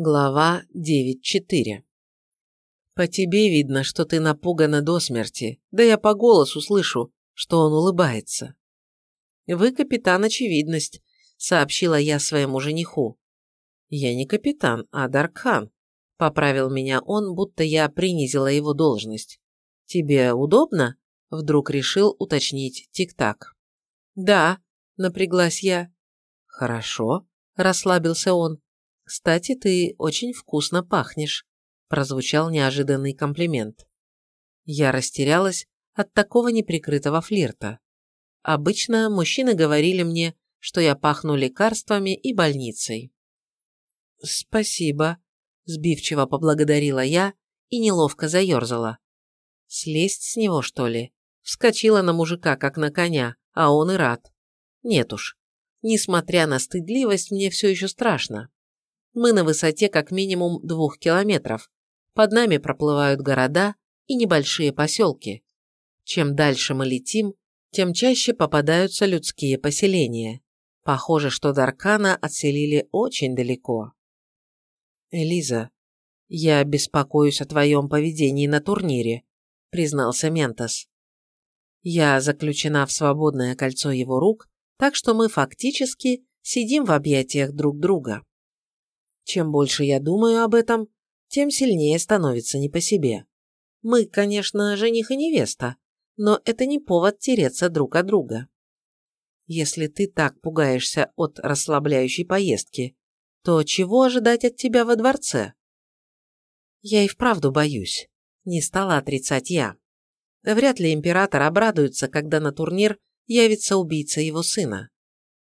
Глава 9.4 «По тебе видно, что ты напугана до смерти, да я по голосу слышу, что он улыбается». «Вы капитан Очевидность», — сообщила я своему жениху. «Я не капитан, а Даркхан», — поправил меня он, будто я принизила его должность. «Тебе удобно?» — вдруг решил уточнить Тик-Так. «Да», — напряглась я. «Хорошо», — расслабился он. «Кстати, ты очень вкусно пахнешь», – прозвучал неожиданный комплимент. Я растерялась от такого неприкрытого флирта. Обычно мужчины говорили мне, что я пахну лекарствами и больницей. «Спасибо», – сбивчиво поблагодарила я и неловко заерзала. Слезть с него, что ли? Вскочила на мужика, как на коня, а он и рад. Нет уж, несмотря на стыдливость, мне все еще страшно. Мы на высоте как минимум двух километров. Под нами проплывают города и небольшие поселки. Чем дальше мы летим, тем чаще попадаются людские поселения. Похоже, что Даркана отселили очень далеко. «Элиза, я беспокоюсь о твоем поведении на турнире», признался Ментос. Я заключена в свободное кольцо его рук, так что мы фактически сидим в объятиях друг друга. Чем больше я думаю об этом, тем сильнее становится не по себе. Мы, конечно, жених и невеста, но это не повод тереться друг от друга. Если ты так пугаешься от расслабляющей поездки, то чего ожидать от тебя во дворце? Я и вправду боюсь, не стала отрицать я. Вряд ли император обрадуется, когда на турнир явится убийца его сына.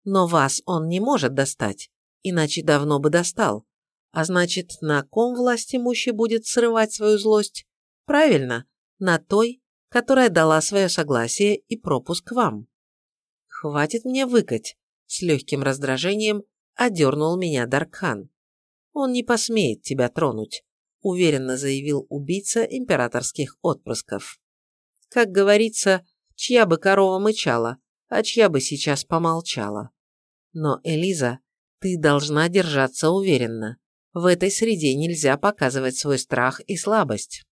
Но вас он не может достать, иначе давно бы достал, а значит, на ком власть имущий будет срывать свою злость? Правильно, на той, которая дала свое согласие и пропуск вам. Хватит мне выкать, с легким раздражением одернул меня Даркхан. Он не посмеет тебя тронуть, уверенно заявил убийца императорских отпрысков. Как говорится, чья бы корова мычала, а чья бы сейчас помолчала. Но, Элиза, ты должна держаться уверенно. В этой среде нельзя показывать свой страх и слабость.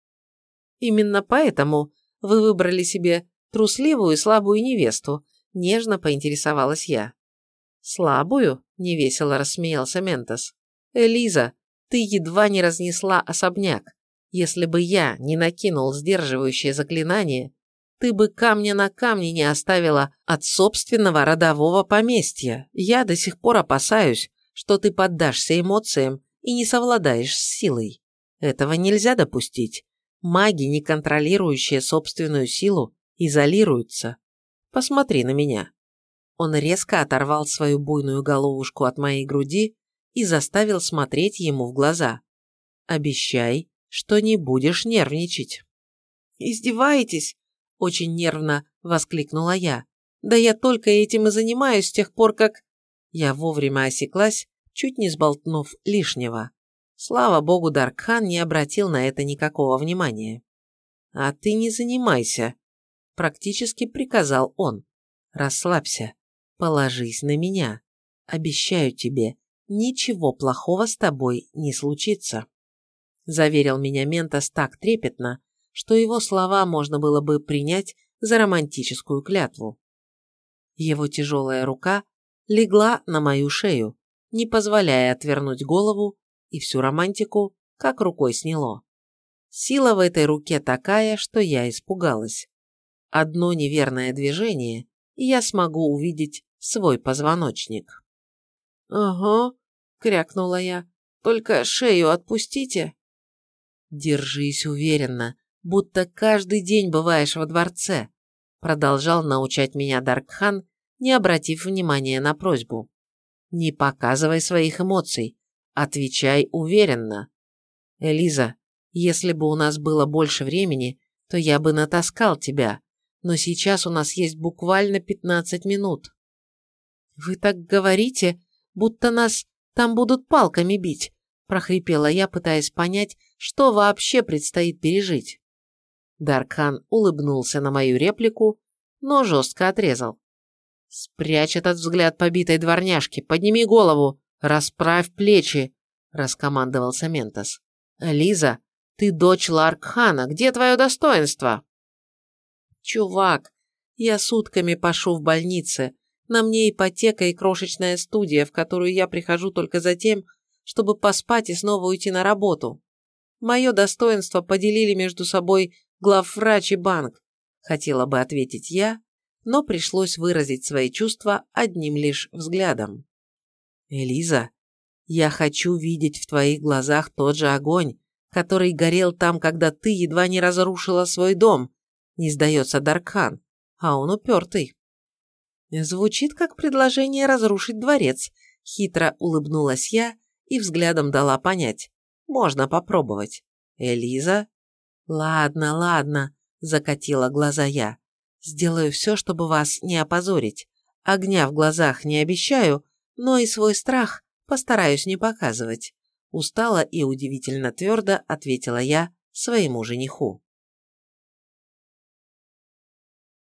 Именно поэтому вы выбрали себе трусливую и слабую невесту, нежно поинтересовалась я. Слабую? Невесело рассмеялся Ментос. Элиза, ты едва не разнесла особняк. Если бы я не накинул сдерживающее заклинание, ты бы камня на камне не оставила от собственного родового поместья. Я до сих пор опасаюсь, что ты поддашься эмоциям и не совладаешь с силой. Этого нельзя допустить. Маги, не контролирующие собственную силу, изолируются. Посмотри на меня. Он резко оторвал свою буйную головушку от моей груди и заставил смотреть ему в глаза. Обещай, что не будешь нервничать. «Издеваетесь?» – очень нервно воскликнула я. «Да я только этим и занимаюсь с тех пор, как...» Я вовремя осеклась чуть не сболтнув лишнего. Слава богу, Даркхан не обратил на это никакого внимания. «А ты не занимайся», – практически приказал он. «Расслабься, положись на меня. Обещаю тебе, ничего плохого с тобой не случится», – заверил меня Ментос так трепетно, что его слова можно было бы принять за романтическую клятву. Его тяжелая рука легла на мою шею, не позволяя отвернуть голову, и всю романтику как рукой сняло. Сила в этой руке такая, что я испугалась. Одно неверное движение, и я смогу увидеть свой позвоночник. «Ага», — крякнула я, — «только шею отпустите». «Держись уверенно, будто каждый день бываешь во дворце», — продолжал научать меня Даркхан, не обратив внимания на просьбу. Не показывай своих эмоций. Отвечай уверенно. Элиза, если бы у нас было больше времени, то я бы натаскал тебя, но сейчас у нас есть буквально 15 минут. Вы так говорите, будто нас там будут палками бить, прохрипела я, пытаясь понять, что вообще предстоит пережить. Даркхан улыбнулся на мою реплику, но жестко отрезал. Спрячь этот взгляд побитой дворняжки, подними голову, расправь плечи. – раскомандовался Ментос. «Лиза, ты дочь Ларкхана, где твое достоинство?» «Чувак, я сутками пошу в больнице. На мне ипотека и крошечная студия, в которую я прихожу только за тем, чтобы поспать и снова уйти на работу. Мое достоинство поделили между собой главврач и банк, хотела бы ответить я, но пришлось выразить свои чувства одним лишь взглядом. «Элиза, я хочу видеть в твоих глазах тот же огонь, который горел там, когда ты едва не разрушила свой дом, не сдается Даркхан, а он упертый». Звучит как предложение разрушить дворец, хитро улыбнулась я и взглядом дала понять. Можно попробовать. Элиза? Ладно, ладно, закатила глаза я. Сделаю все, чтобы вас не опозорить. Огня в глазах не обещаю, но и свой страх постараюсь не показывать. Устала и удивительно твердо ответила я своему жениху.